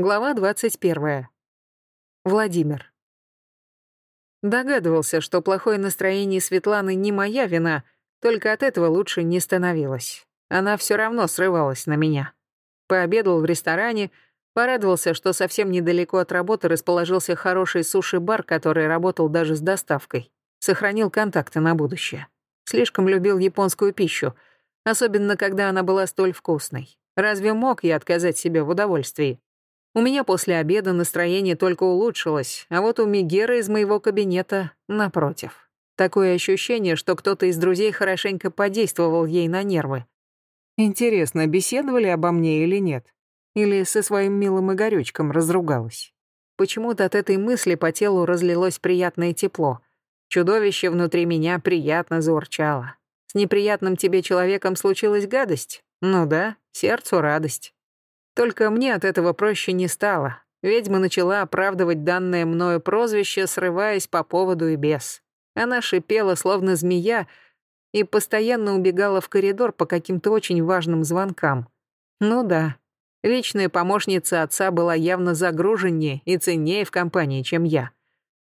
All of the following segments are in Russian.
Глава 21. Владимир. Догадывался, что плохое настроение Светланы не моя вина, только от этого лучше не становилось. Она все равно срывалась на меня. Пообедал в ресторане, порадовался, что совсем недалеко от работы расположился хороший суши-бар, который работал даже с доставкой. Сохранил контакты на будущее. Слишком любил японскую пищу, особенно когда она была столь вкусной. Разве мог я отказать себе в удовольствии? У меня после обеда настроение только улучшилось, а вот у Мигера из моего кабинета напротив. Такое ощущение, что кто-то из друзей хорошенько подействовал ей на нервы. Интересно, беседовали обо мне или нет? Или со своим милым Игорючком разругалась? Почему-то от этой мысли по телу разлилось приятное тепло. Чудовище внутри меня приятно заурчало. С неприятным тебе человеком случилась гадость? Ну да, сердцу радость. Только мне от этого проще не стало. Ведьма начала оправдывать данное мною прозвище, срываясь по поводу и без. Она шипела, словно змея, и постоянно убегала в коридор по каким-то очень важным звонкам. Ну да, личная помощница отца была явно загруженнее и ценнее в компании, чем я.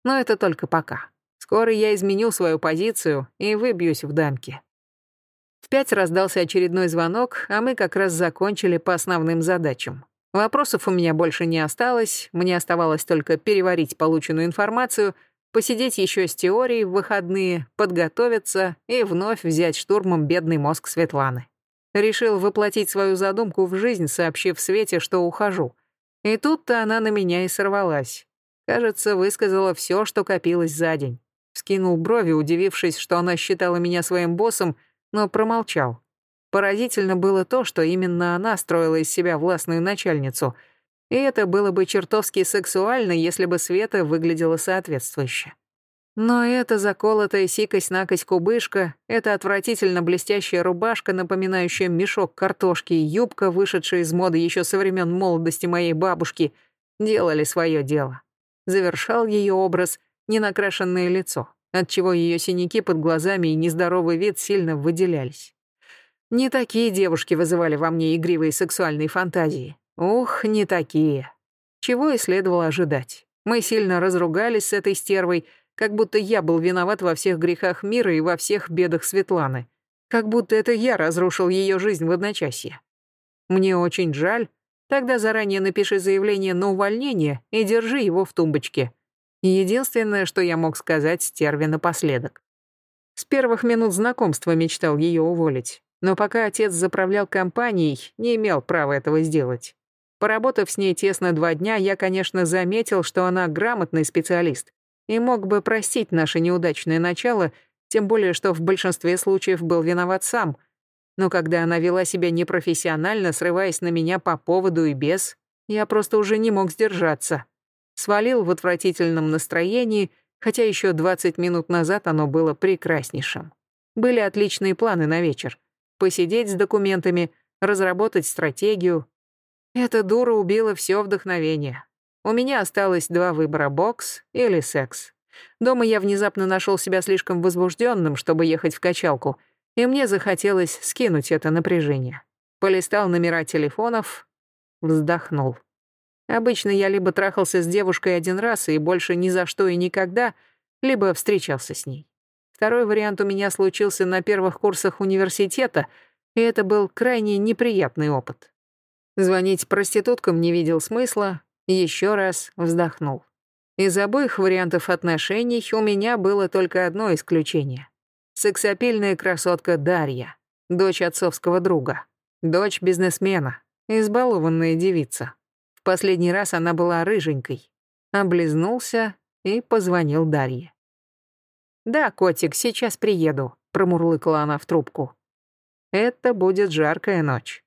Но это только пока. Скоро я изменю свою позицию и выбьюсь в дамки. В пять раздался очередной звонок, а мы как раз закончили по основным задачам. Вопросов у меня больше не осталось, мне оставалось только переварить полученную информацию, посидеть еще с теорией в выходные, подготовиться и вновь взять штурмом бедный мозг Светланы. Решил воплотить свою задумку в жизнь, сообщив Свете, что ухожу. И тут-то она на меня и сорвалась. Кажется, высказала все, что копилось за день. Скинул брови, удивившись, что она считала меня своим боссом, но промолчал. Поразительно было то, что именно она строила из себя властную начальницу, и это было бы чертовски сексуально, если бы Света выглядела соответствующе. Но эта заколотая сикость-накость кубышка, эта отвратительно блестящая рубашка, напоминающая мешок картошки, и юбка, вышедшая из моды еще со времен молодости моей бабушки, делали свое дело. Завершал ее образ ненакрашенное лицо отчего ее синяки под глазами и нездоровый вид сильно выделялись. Не такие девушки вызывали во мне игривые сексуальные фантазии. Ух, не такие. Чего и следовало ожидать. Мы сильно разругались с этой стервой, как будто я был виноват во всех грехах мира и во всех бедах Светланы. Как будто это я разрушил ее жизнь в одночасье. Мне очень жаль. Тогда заранее напиши заявление на увольнение и держи его в тумбочке. Единственное, что я мог сказать стерве напоследок. С первых минут знакомства мечтал ее уволить, но пока отец заправлял компанией, не имел права этого сделать. Поработав с ней тесно два дня, я, конечно, заметил, что она грамотный специалист и мог бы простить наше неудачное начало, тем более, что в большинстве случаев был виноват сам. Но когда она вела себя непрофессионально, срываясь на меня по поводу и без, я просто уже не мог сдержаться свалил в отвратительном настроении, хотя еще 20 минут назад оно было прекраснейшим. Были отличные планы на вечер. Посидеть с документами, разработать стратегию. Эта дура убила все вдохновение. У меня осталось два выбора — бокс или секс. Дома я внезапно нашел себя слишком возбужденным, чтобы ехать в качалку, и мне захотелось скинуть это напряжение. Полистал номера телефонов, вздохнул. Обычно я либо трахался с девушкой один раз и больше ни за что и никогда, либо встречался с ней. Второй вариант у меня случился на первых курсах университета, и это был крайне неприятный опыт. Звонить проституткам не видел смысла, еще раз вздохнул. Из обоих вариантов отношений у меня было только одно исключение. Сексапильная красотка Дарья, дочь отцовского друга, дочь бизнесмена, избалованная девица. Последний раз она была рыженькой. Облизнулся и позвонил Дарье. «Да, котик, сейчас приеду», — промурлыкала она в трубку. «Это будет жаркая ночь».